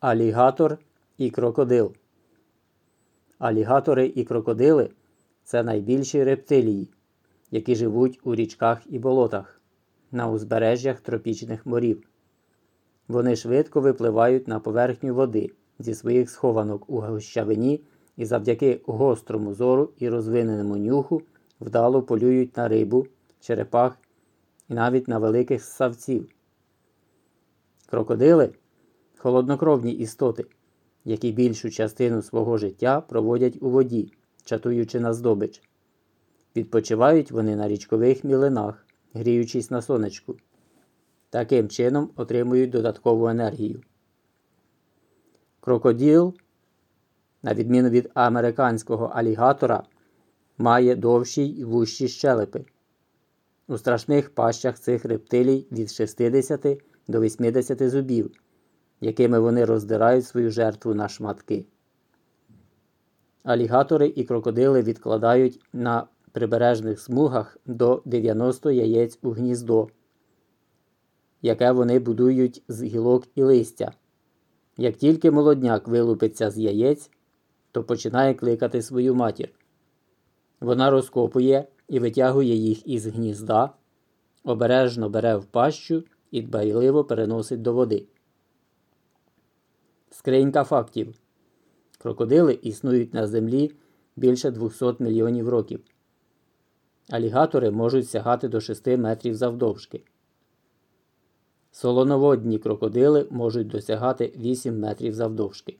Алігатор і крокодил. Алігатори і крокодили це найбільші рептилії, які живуть у річках і болотах на узбережжях тропічних морів. Вони швидко випливають на поверхню води зі своїх схованок у гущавині і завдяки гострому зору і розвиненому нюху вдало полюють на рибу, черепах і навіть на великих ссавців. Крокодили холоднокровні істоти, які більшу частину свого життя проводять у воді, чатуючи на здобич. Відпочивають вони на річкових мілинах, гріючись на сонечку. Таким чином отримують додаткову енергію. Крокоділ, на відміну від американського алігатора, має довші й вущі щелепи. У страшних пащах цих рептилій від 60 до 80 зубів, якими вони роздирають свою жертву на шматки. Алігатори і крокодили відкладають на прибережних смугах до 90 яєць у гніздо, яке вони будують з гілок і листя. Як тільки молодняк вилупиться з яєць, то починає кликати свою матір. Вона розкопує і витягує їх із гнізда, обережно бере в пащу і дбайливо переносить до води. Скринька фактів. Крокодили існують на землі більше 200 мільйонів років. Алігатори можуть сягати до 6 метрів завдовжки. Солоноводні крокодили можуть досягати 8 метрів завдовжки.